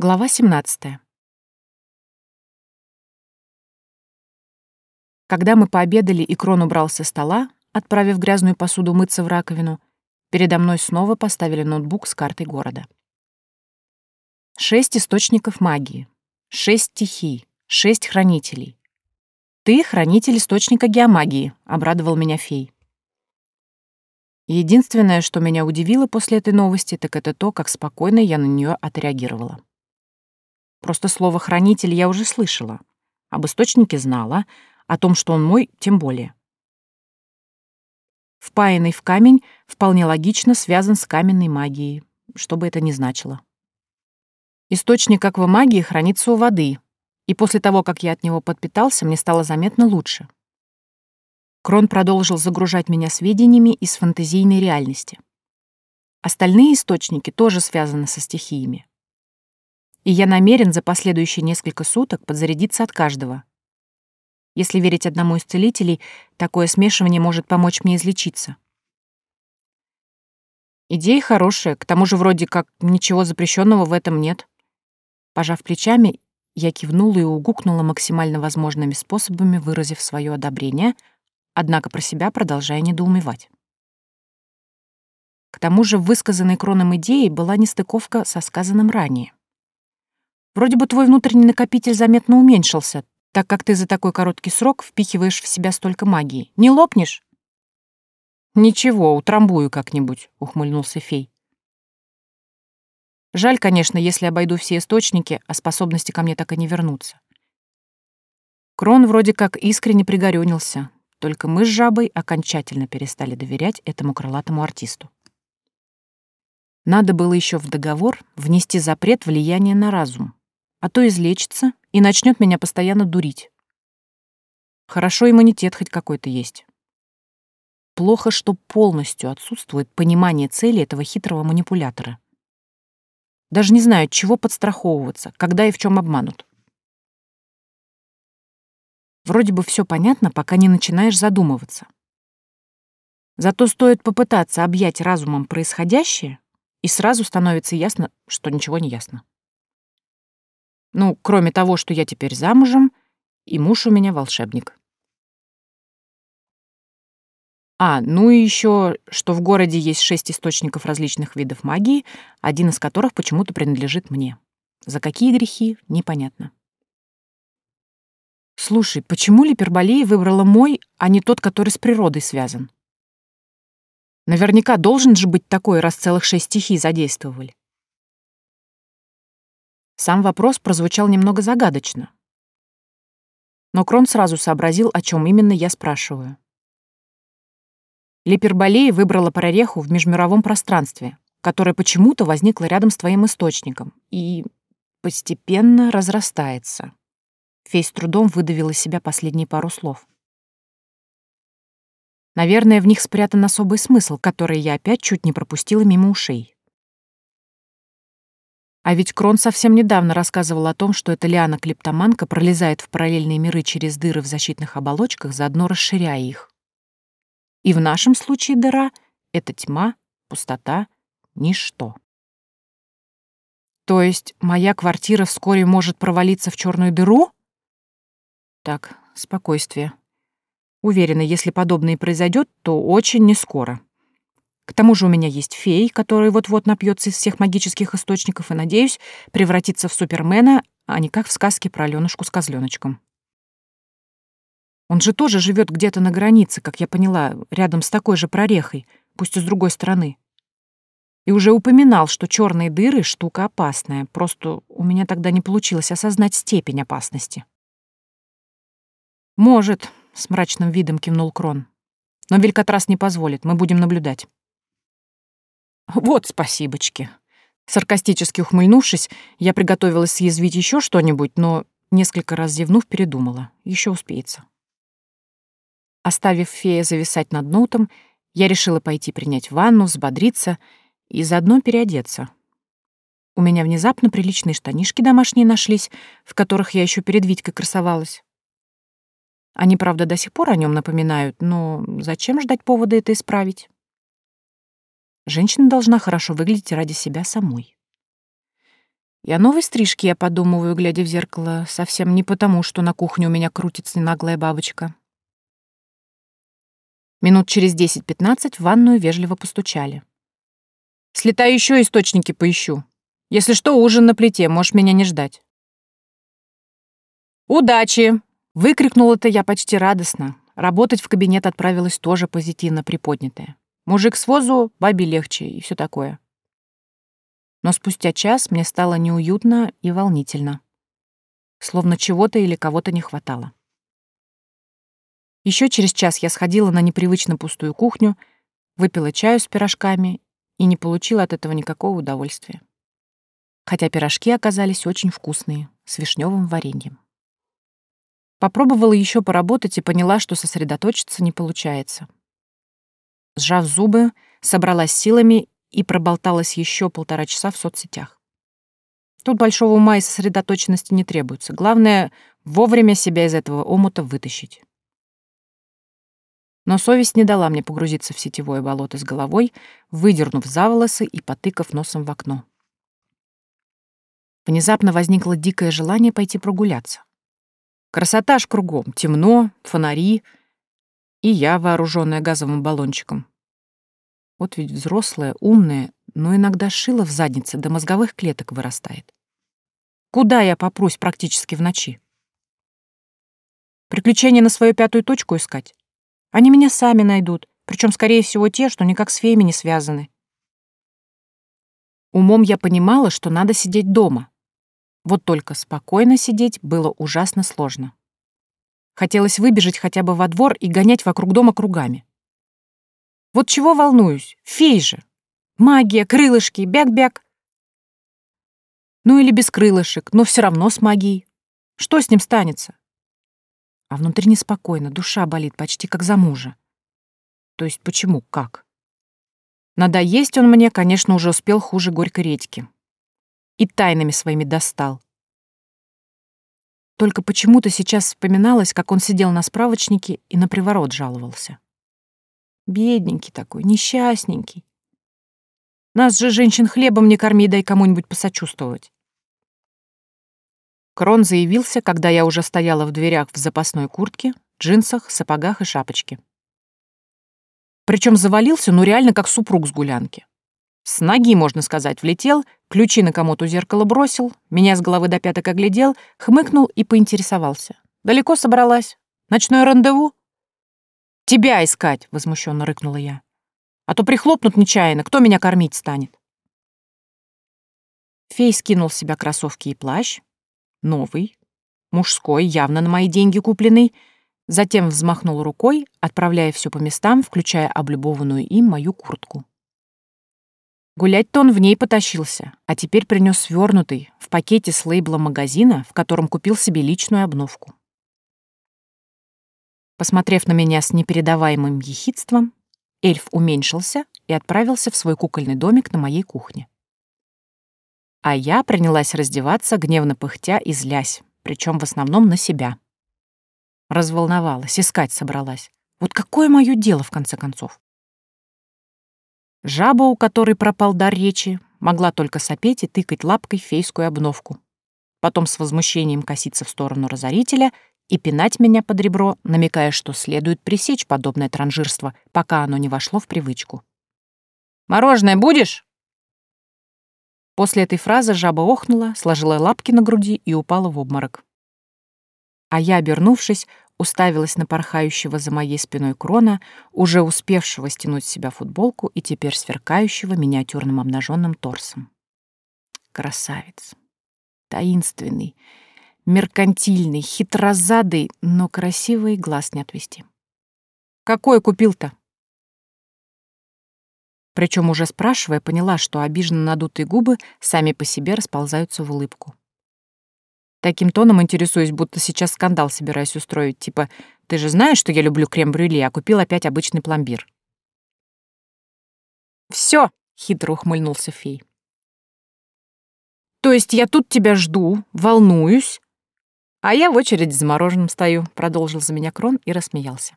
Глава 17. Когда мы пообедали и Крон убрал со стола, отправив грязную посуду мыться в раковину, передо мной снова поставили ноутбук с картой города. Шесть источников магии, шесть стихий, шесть хранителей. «Ты — хранитель источника геомагии», — обрадовал меня фей. Единственное, что меня удивило после этой новости, так это то, как спокойно я на нее отреагировала. Просто слово «хранитель» я уже слышала. Об источнике знала, о том, что он мой, тем более. Впаянный в камень вполне логично связан с каменной магией, что бы это ни значило. Источник аквамагии хранится у воды, и после того, как я от него подпитался, мне стало заметно лучше. Крон продолжил загружать меня сведениями из фантазийной реальности. Остальные источники тоже связаны со стихиями и я намерен за последующие несколько суток подзарядиться от каждого. Если верить одному из целителей, такое смешивание может помочь мне излечиться. Идея хорошая, к тому же вроде как ничего запрещенного в этом нет. Пожав плечами, я кивнула и угукнула максимально возможными способами, выразив свое одобрение, однако про себя продолжая недоумевать. К тому же высказанной кроном идеи была нестыковка со сказанным ранее. Вроде бы твой внутренний накопитель заметно уменьшился, так как ты за такой короткий срок впихиваешь в себя столько магии. Не лопнешь? Ничего, утрамбую как-нибудь, ухмыльнулся фей. Жаль, конечно, если обойду все источники, а способности ко мне так и не вернутся. Крон вроде как искренне пригорюнился, только мы с жабой окончательно перестали доверять этому крылатому артисту. Надо было еще в договор внести запрет влияния на разум, а то излечится и начнет меня постоянно дурить. Хорошо иммунитет хоть какой-то есть. Плохо, что полностью отсутствует понимание цели этого хитрого манипулятора. Даже не знаю, чего подстраховываться, когда и в чем обманут. Вроде бы все понятно, пока не начинаешь задумываться. Зато стоит попытаться объять разумом происходящее, и сразу становится ясно, что ничего не ясно. Ну, кроме того, что я теперь замужем, и муж у меня волшебник. А, ну и еще, что в городе есть шесть источников различных видов магии, один из которых почему-то принадлежит мне. За какие грехи, непонятно. Слушай, почему Липерболея выбрала мой, а не тот, который с природой связан? Наверняка должен же быть такой, раз целых шесть стихий задействовали. Сам вопрос прозвучал немного загадочно. Но Крон сразу сообразил, о чем именно я спрашиваю. Липерболея выбрала прореху в межмировом пространстве, которое почему-то возникло рядом с твоим источником и постепенно разрастается. Фей с трудом выдавил из себя последние пару слов. Наверное, в них спрятан особый смысл, который я опять чуть не пропустила мимо ушей. А ведь Крон совсем недавно рассказывал о том, что эта лиана-клептоманка пролезает в параллельные миры через дыры в защитных оболочках, заодно расширяя их. И в нашем случае дыра — это тьма, пустота, ничто. То есть моя квартира вскоре может провалиться в черную дыру? Так, спокойствие. Уверена, если подобное произойдет, то очень нескоро. К тому же у меня есть фей, который вот-вот напьется из всех магических источников и, надеюсь, превратится в Супермена, а не как в сказке про Аленушку с козленочком. Он же тоже живет где-то на границе, как я поняла, рядом с такой же прорехой, пусть и с другой стороны. И уже упоминал, что черные дыры — штука опасная, просто у меня тогда не получилось осознать степень опасности. «Может», — с мрачным видом кивнул Крон. «Но Велькотрас не позволит, мы будем наблюдать». Вот спасибочки. Саркастически ухмыльнувшись, я приготовилась съязвить еще что-нибудь, но, несколько раз зевнув, передумала. Еще успеется. Оставив фея зависать над ноутом, я решила пойти принять ванну, взбодриться и заодно переодеться. У меня внезапно приличные штанишки домашние нашлись, в которых я еще перед Витькой красовалась. Они, правда, до сих пор о нем напоминают, но зачем ждать повода это исправить? Женщина должна хорошо выглядеть ради себя самой. О новой стрижке я подумываю, глядя в зеркало, совсем не потому, что на кухне у меня крутится наглая бабочка. Минут через 10-15 в ванную вежливо постучали. «Слетай еще источники поищу. Если что, ужин на плите, можешь меня не ждать». «Удачи!» — выкрикнула-то я почти радостно. Работать в кабинет отправилась тоже позитивно приподнятая. Мужик с возу, бабе легче и все такое. Но спустя час мне стало неуютно и волнительно. Словно чего-то или кого-то не хватало. Еще через час я сходила на непривычно пустую кухню, выпила чаю с пирожками и не получила от этого никакого удовольствия. Хотя пирожки оказались очень вкусные, с вишневым вареньем. Попробовала еще поработать и поняла, что сосредоточиться не получается. Сжав зубы, собралась силами и проболталась еще полтора часа в соцсетях. Тут большого ума и сосредоточенности не требуется. Главное — вовремя себя из этого омута вытащить. Но совесть не дала мне погрузиться в сетевое болото с головой, выдернув за волосы и потыкав носом в окно. Внезапно возникло дикое желание пойти прогуляться. Красота ж кругом, темно, фонари, и я, вооруженная газовым баллончиком. Вот ведь взрослая, умная, но иногда шила в заднице до мозговых клеток вырастает. Куда я попрусь практически в ночи? Приключения на свою пятую точку искать? Они меня сами найдут, причем, скорее всего, те, что никак с феями не связаны. Умом я понимала, что надо сидеть дома. Вот только спокойно сидеть было ужасно сложно. Хотелось выбежать хотя бы во двор и гонять вокруг дома кругами. Вот чего волнуюсь? Фей же! Магия, крылышки, бяк-бяк. Ну или без крылышек, но все равно с магией. Что с ним станется? а внутри неспокойно, душа болит почти как за мужа. То есть почему, как? Надоесть он мне, конечно, уже успел хуже горькой редьки. И тайнами своими достал. Только почему-то сейчас вспоминалось, как он сидел на справочнике и на приворот жаловался. Бедненький такой, несчастненький. Нас же, женщин, хлебом не корми, дай кому-нибудь посочувствовать. Крон заявился, когда я уже стояла в дверях в запасной куртке, джинсах, сапогах и шапочке. Причем завалился, ну реально как супруг с гулянки. С ноги, можно сказать, влетел, ключи на комод у зеркала бросил, меня с головы до пяток оглядел, хмыкнул и поинтересовался. «Далеко собралась? Ночное рандеву?» «Тебя искать!» — возмущенно рыкнула я. «А то прихлопнут нечаянно, кто меня кормить станет?» Фей скинул с себя кроссовки и плащ, Новый, мужской, явно на мои деньги купленный, затем взмахнул рукой, отправляя все по местам, включая облюбованную им мою куртку. Гулять-то он в ней потащился, а теперь принес свернутый, в пакете с лейблом магазина, в котором купил себе личную обновку. Посмотрев на меня с непередаваемым ехидством, эльф уменьшился и отправился в свой кукольный домик на моей кухне. А я принялась раздеваться, гневно пыхтя и злясь, причем в основном на себя. Разволновалась, искать собралась. Вот какое мое дело, в конце концов? Жаба, у которой пропал дар речи, могла только сопеть и тыкать лапкой фейскую обновку. Потом с возмущением коситься в сторону разорителя и пинать меня под ребро, намекая, что следует пресечь подобное транжирство, пока оно не вошло в привычку. «Мороженое будешь?» После этой фразы жаба охнула, сложила лапки на груди и упала в обморок. А я, обернувшись, уставилась на порхающего за моей спиной крона, уже успевшего стянуть с себя футболку и теперь сверкающего миниатюрным обнаженным торсом. Красавец. Таинственный, меркантильный, хитрозадый, но красивый глаз не отвести. «Какой купил-то?» Причем уже спрашивая, поняла, что обиженно надутые губы сами по себе расползаются в улыбку. Таким тоном интересуюсь, будто сейчас скандал собираюсь устроить, типа «Ты же знаешь, что я люблю крем-брюле, а купил опять обычный пломбир». «Всё!» — хитро ухмыльнулся фей. «То есть я тут тебя жду, волнуюсь, а я в очереди за мороженым стою», — продолжил за меня Крон и рассмеялся.